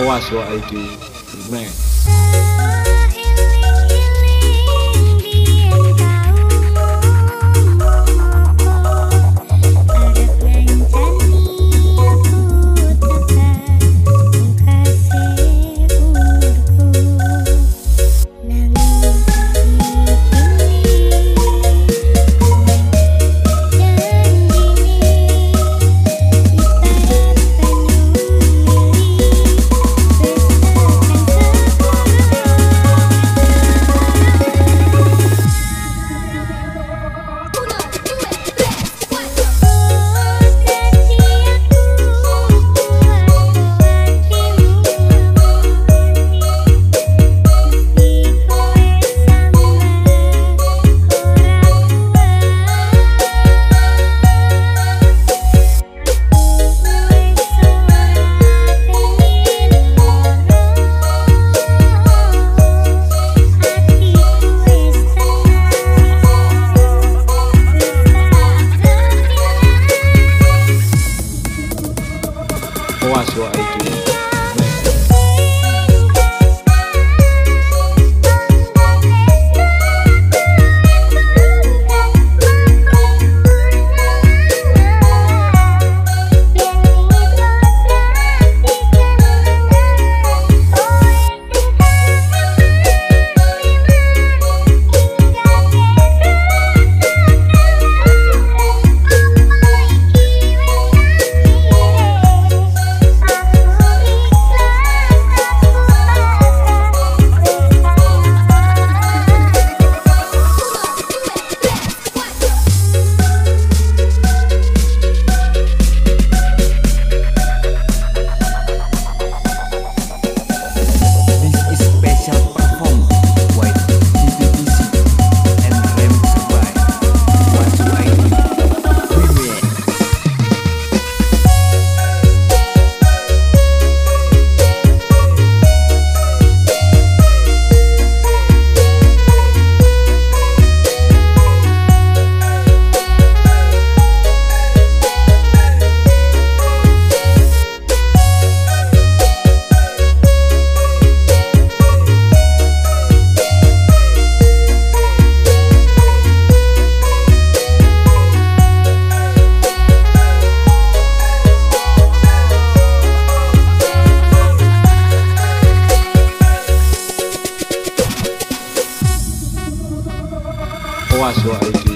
Awas wa ID Remake Awas wa ID Remake Watch. aiki